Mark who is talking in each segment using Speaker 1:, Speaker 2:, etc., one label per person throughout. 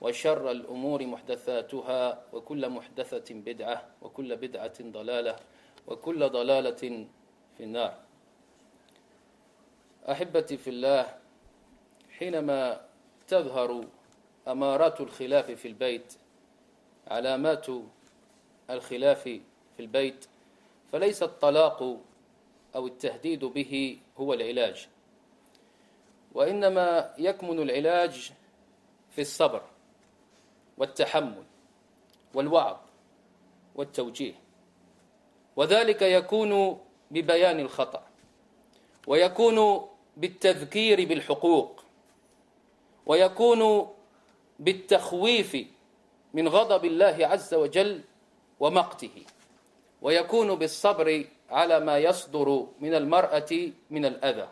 Speaker 1: وشر الأمور محدثاتها وكل محدثة بدعة وكل بدعة ضلالة وكل ضلالة في النار. أحبتي في الله حينما تظهر أمارات الخلاف في البيت علامات الخلاف في البيت فليس الطلاق أو التهديد به هو العلاج وإنما يكمن العلاج في الصبر. والتحمل والوعظ والتوجيه. وذلك يكون ببيان الخطأ ويكون بالتذكير بالحقوق ويكون بالتخويف من غضب الله عز وجل ومقته ويكون بالصبر على ما يصدر من المرأة من الأذى.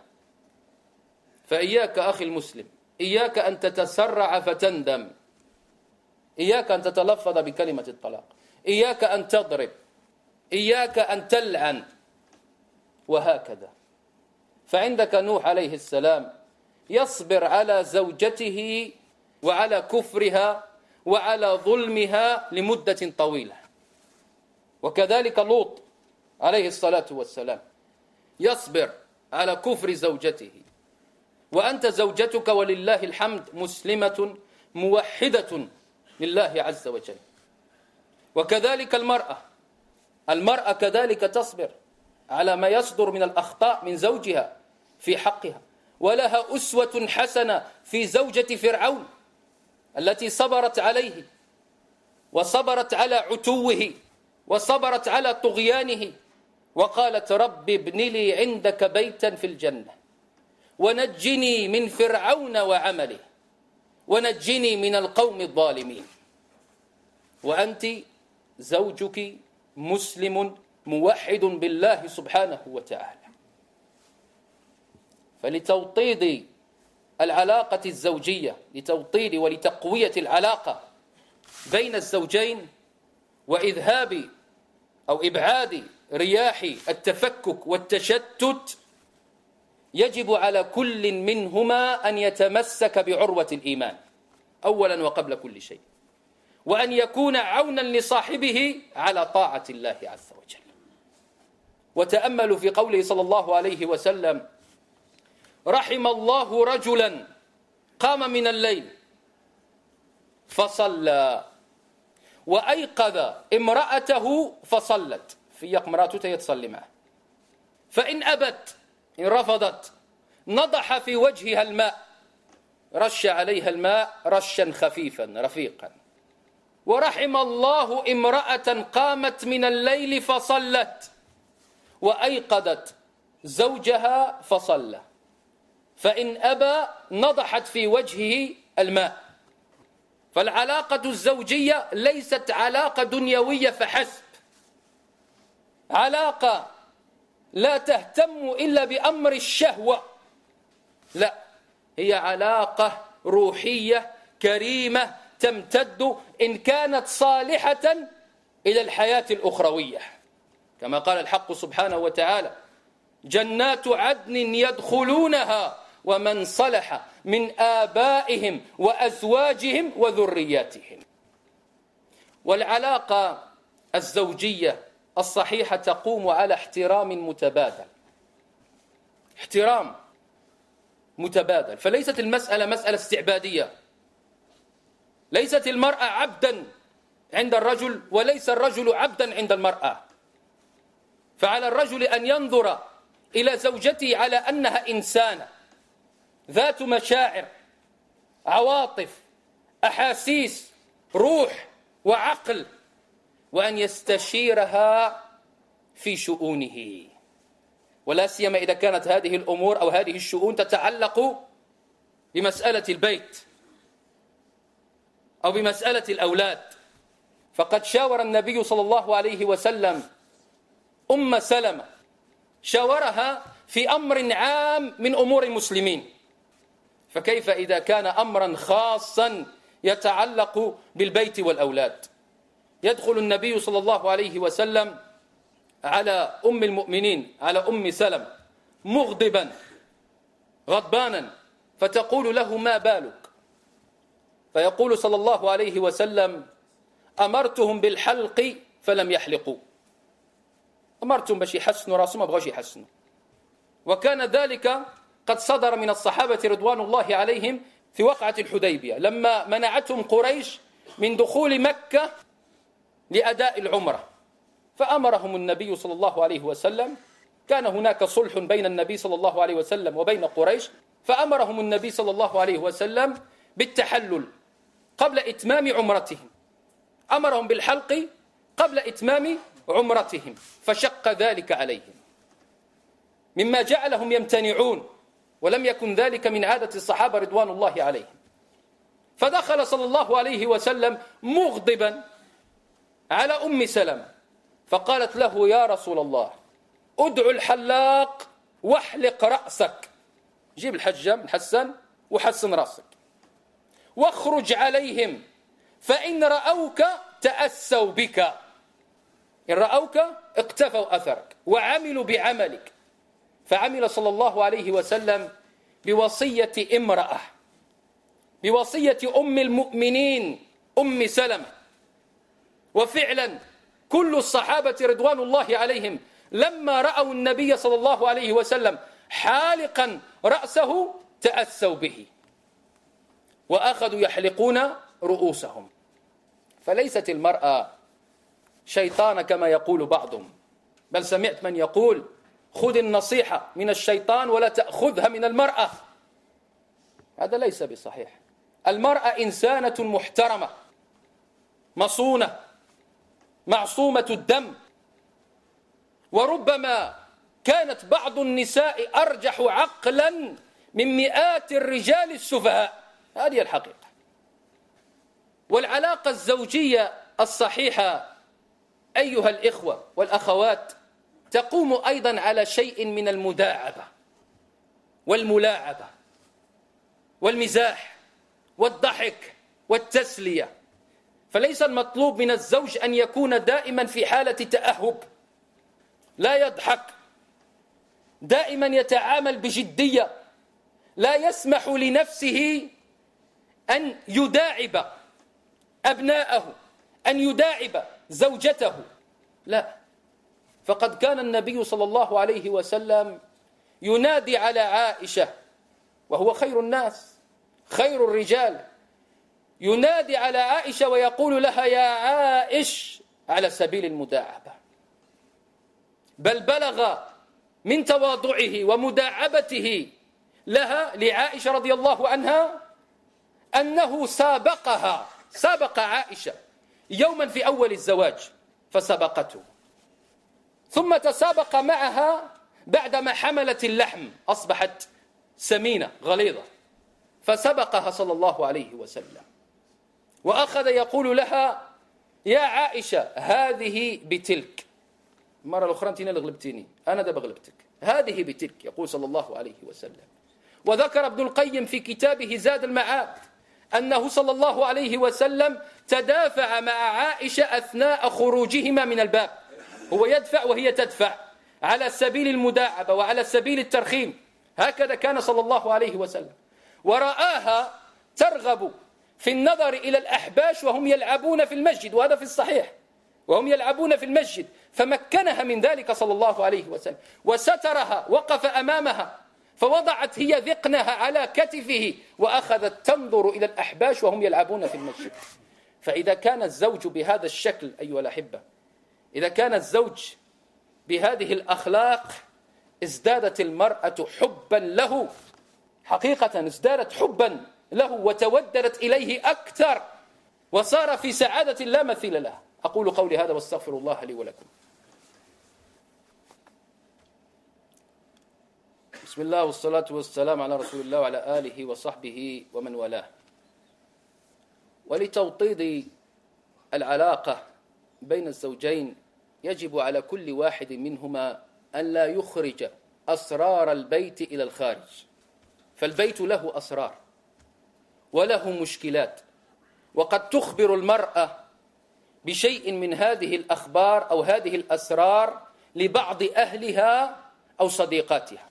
Speaker 1: فإياك أخي المسلم إياك أن تتسرع فتندم. إياك أن تتلفظ بكلمة الطلاق. إياك أن تضرب. إياك أن تلعن. وهكذا. فعندك نوح عليه السلام يصبر على زوجته وعلى كفرها وعلى ظلمها لمدة طويلة. وكذلك لوط عليه الصلاة والسلام يصبر على كفر زوجته. وأنت زوجتك ولله الحمد مسلمة موحدة لله عز وجل. وكذلك المرأة. المرأة كذلك تصبر على ما يصدر من الأخطاء من زوجها في حقها. ولها أسوة حسنة في زوجة فرعون التي صبرت عليه وصبرت على عتوه وصبرت على طغيانه. وقالت رب ابن لي عندك بيتا في الجنة ونجني من فرعون وعمله. ونجني من القوم الظالمين. وأنت زوجك مسلم موحد بالله سبحانه وتعالى. فلتوطيد العلاقة الزوجية لتوطيد ولتقوية العلاقة بين الزوجين وإذهاب أو إبعاد رياح التفكك والتشتت يجب على كل منهما أن يتمسك بعروة الإيمان أولا وقبل كل شيء وأن يكون عونا لصاحبه على طاعة الله عز وجل. وتأملوا في قوله صلى الله عليه وسلم رحم الله رجلا قام من الليل فصلى وأيقظ امرأته فصلت. في امرأته يتصلي معه. فإن أبت إن رفضت. نضح في وجهها الماء. رش عليها الماء رشا خفيفا رفيقا. ورحم الله امرأة قامت من الليل فصلت. وأيقظت زوجها فصلى. فإن أبى نضحت في وجهه الماء. فالعلاقة الزوجية ليست علاقة دنيوية فحسب. علاقة لا تهتم إلا بأمر الشهوة. لا هي علاقة روحية كريمة تمتد إن كانت صالحة إلى الحياة الأخروية. كما قال الحق سبحانه وتعالى جنات عدن يدخلونها ومن صلح من آبائهم وأزواجهم وذرياتهم. والعلاقة الزوجية الصحيحة تقوم على احترام متبادل. احترام متبادل. فليست المسألة مسألة استعبادية. ليست المرأة عبدا عند الرجل وليس الرجل عبدا عند المرأة. فعلى الرجل أن ينظر إلى زوجته على أنها إنسانة. ذات مشاعر عواطف أحاسيس روح وعقل. وأن يستشيرها في شؤونه. ولا سيما إذا كانت هذه الأمور أو هذه الشؤون تتعلق بمسألة البيت أو بمسألة الأولاد. فقد شاور النبي صلى الله عليه وسلم أم سلمة شاورها في أمر عام من أمور المسلمين. فكيف إذا كان أمرا خاصا يتعلق بالبيت والأولاد؟ يدخل النبي صلى الله عليه وسلم على أم المؤمنين على أم سلم مغضبا غضبانا فتقول له ما بالك؟ فيقول صلى الله عليه وسلم أمرتهم بالحلق فلم يحلقوا. أمرتهم باش يحسنوا راسهم ما بغاوش يحسنوا. وكان ذلك قد صدر من الصحابة رضوان الله عليهم في وقعة الحديبية لما منعتهم قريش من دخول مكة لأداء العمرة. فأمرهم النبي صلى الله عليه وسلم كان هناك صلح بين النبي صلى الله عليه وسلم وبين قريش فأمرهم النبي صلى الله عليه وسلم بالتحلل قبل إتمام عمرتهم. أمرهم بالحلق قبل إتمام عمرتهم فشق ذلك عليهم. مما جعلهم يمتنعون ولم يكن ذلك من عادة الصحابة رضوان الله عليهم. فدخل صلى الله عليه وسلم مغضبا على أم سلمة. فقالت له يا رسول الله ادعو الحلاق واحلق رأسك. جيب الحجة من حسن وحسن رأسك. واخرج عليهم فإن رأوك تأسوا بك. إن رأوك اقتفوا أثرك وعملوا بعملك. فعمل صلى الله عليه وسلم بوصية امرأة بوصية أم المؤمنين أم سلمة. وفعلا كل الصحابة رضوان الله عليهم لما رأوا النبي صلى الله عليه وسلم حالقا رأسه تأسوا به وأخذوا يحلقون رؤوسهم. فليست المرأة شيطان كما يقول بعضهم. بل سمعت من يقول خذ النصيحة من الشيطان ولا تأخذها من المرأة. هذا ليس بصحيح. المرأة إنسانة محترمة مصونة معصومة الدم. وربما كانت بعض النساء أرجح عقلا من مئات الرجال السفهاء. هذه الحقيقة. والعلاقة الزوجية الصحيحة أيها الإخوة والأخوات تقوم أيضا على شيء من المداعبة والملاعبة والمزاح والضحك والتسلية. فليس المطلوب من الزوج أن يكون دائما في حالة تأهب. لا يضحك. دائما يتعامل بجدية. لا يسمح لنفسه أن يداعب أبناءه أن يداعب زوجته. لا. فقد كان النبي صلى الله عليه وسلم ينادي على عائشة وهو خير الناس خير الرجال. ينادي على عائشة ويقول لها يا عائش على سبيل المداعبة. بل بلغ من تواضعه ومداعبته لها لعائشة رضي الله عنها أنه سابقها سابق عائشة يوما في أول الزواج فسبقته. ثم تسابق معها بعدما حملت اللحم أصبحت سمينة غليظة فسبقها صلى الله عليه وسلم. وأخذ يقول لها يا عائشة هذه بتلك. المرة الأخرى أنت اللي غلبتيني. أنا دابا غلبتك هذه بتلك يقول صلى الله عليه وسلم. وذكر ابن القيم في كتابه زاد المعاد أنه صلى الله عليه وسلم تدافع مع عائشة أثناء خروجهما من الباب. هو يدفع وهي تدفع على سبيل المداعبة وعلى سبيل الترخيم. هكذا كان صلى الله عليه وسلم. ورآها ترغب في النظر إلى الأحباش وهم يلعبون في المسجد وهذا في الصحيح. وهم يلعبون في المسجد. فمكنها من ذلك صلى الله عليه وسلم. وسترها وقف أمامها. فوضعت هي ذقنها على كتفه وأخذت تنظر إلى الأحباش وهم يلعبون في المسجد. فإذا كان الزوج بهذا الشكل أيها الأحبة إذا كان الزوج بهذه الأخلاق ازدادت المرأة حبا له. حقيقة ازدادت حبا. له وتوددت إليه أكثر وصار في سعادة لا مثيل له أقول قولي هذا واستغفر الله لي ولكم. بسم الله والصلاة والسلام على رسول الله وعلى آله وصحبه ومن والاه. ولتوطيد العلاقة بين الزوجين يجب على كل واحد منهما أن لا يخرج أسرار البيت إلى الخارج. فالبيت له أسرار. وله مشكلات. وقد تخبر المرأة بشيء من هذه الأخبار أو هذه الأسرار لبعض أهلها أو صديقاتها.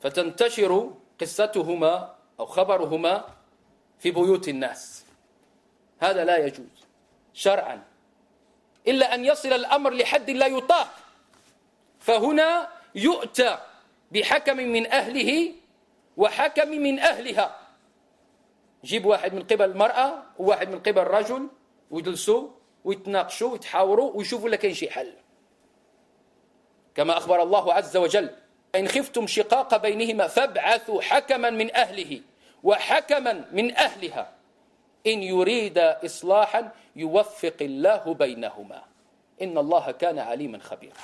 Speaker 1: فتنتشر قصتهما أو خبرهما في بيوت الناس. هذا لا يجوز شرعا. إلا أن يصل الأمر لحد لا يطاق. فهنا يؤتى بحكم من أهله وحكم من أهلها. جيب واحد من قبل المرأة وواحد من قبل الرجل ويجلسوا ويتناقشوا ويتحاوروا ويشوفوا لك كاين شي حل. كما أخبر الله عز وجل إن خفتم شقاق بينهما فابعثوا حكما من أهله وحكما من أهلها. إن يريد إصلاحا يوفق الله بينهما. إن الله كان عليما خبيرا.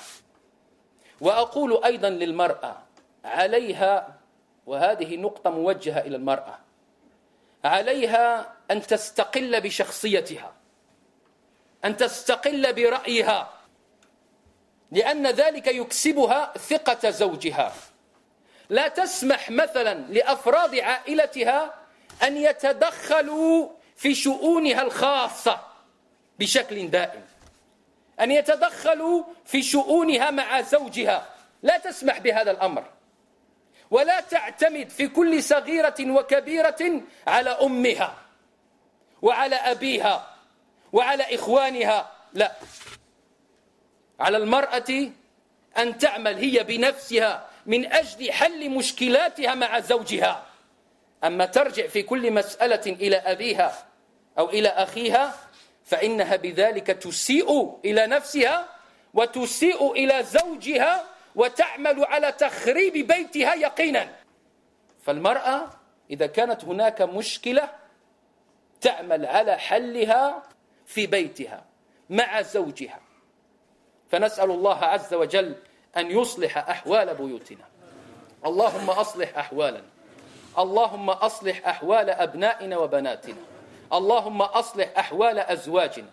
Speaker 1: وأقول أيضا للمرأة عليها. وهذه نقطة موجهة إلى المرأة. عليها أن تستقل بشخصيتها أن تستقل برأيها لأن ذلك يكسبها ثقة زوجها. لا تسمح مثلا لأفراد عائلتها أن يتدخلوا في شؤونها الخاصة بشكل دائم أن يتدخلوا في شؤونها مع زوجها. لا تسمح بهذا الأمر. ولا تعتمد في كل صغيرة وكبيرة على أمها وعلى أبيها وعلى إخوانها. لا. على المرأة أن تعمل هي بنفسها من أجل حل مشكلاتها مع زوجها. أما ترجع في كل مسألة إلى أبيها أو إلى أخيها فإنها بذلك تسيء إلى نفسها وتسيء إلى زوجها وتعمل على تخريب بيتها يقينا. فالمرأة إذا كانت هناك مشكلة تعمل على حلها في بيتها مع زوجها. فنسأل الله عز وجل أن يصلح أحوال بيوتنا. اللهم أصلح أحوالنا. اللهم أصلح أحوال أبنائنا وبناتنا. اللهم أصلح أحوال أزواجنا.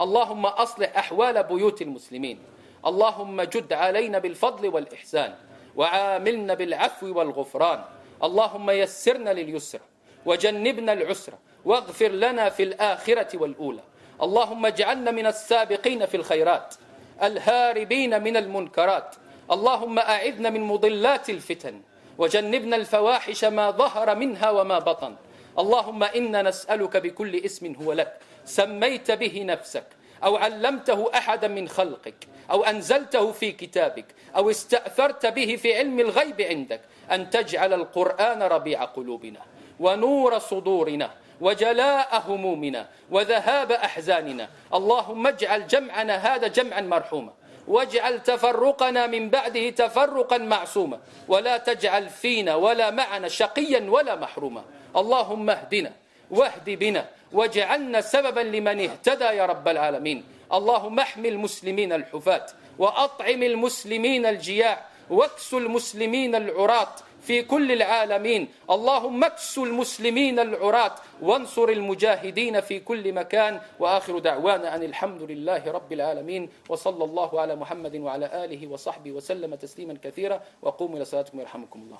Speaker 1: اللهم أصلح أحوال بيوت المسلمين. اللهم جد علينا بالفضل والإحسان وعاملنا بالعفو والغفران. اللهم يسرنا لليسر وجنبنا العسر واغفر لنا في الآخرة والأولى. اللهم اجعلنا من السابقين في الخيرات الهاربين من المنكرات. اللهم أعذنا من مضلات الفتن وجنبنا الفواحش ما ظهر منها وما بطن. اللهم إنا نسألك بكل اسم هو لك سميت به نفسك أو علمته أحدا من خلقك أو أنزلته في كتابك أو استأثرت به في علم الغيب عندك أن تجعل القرآن ربيع قلوبنا ونور صدورنا وجلاء همومنا وذهاب أحزاننا. اللهم اجعل جمعنا هذا جمعا مرحوما واجعل تفرقنا من بعده تفرقا معصوما ولا تجعل فينا ولا معنا شقيا ولا محروما. اللهم اهدنا واهد بنا واجعلنا سببا لمن اهتدى يا رب العالمين. اللهم احمي المسلمين الحفاة وأطعم المسلمين الجياع واكسو المسلمين العراة في كل العالمين. اللهم اكسو المسلمين العراة وانصر المجاهدين في كل مكان. وآخر دعوانا أن الحمد لله رب العالمين. وصلى الله على محمد وعلى آله وصحبه وسلم تسليما كثيرا. وقوموا إلى صلاتكم يرحمكم الله.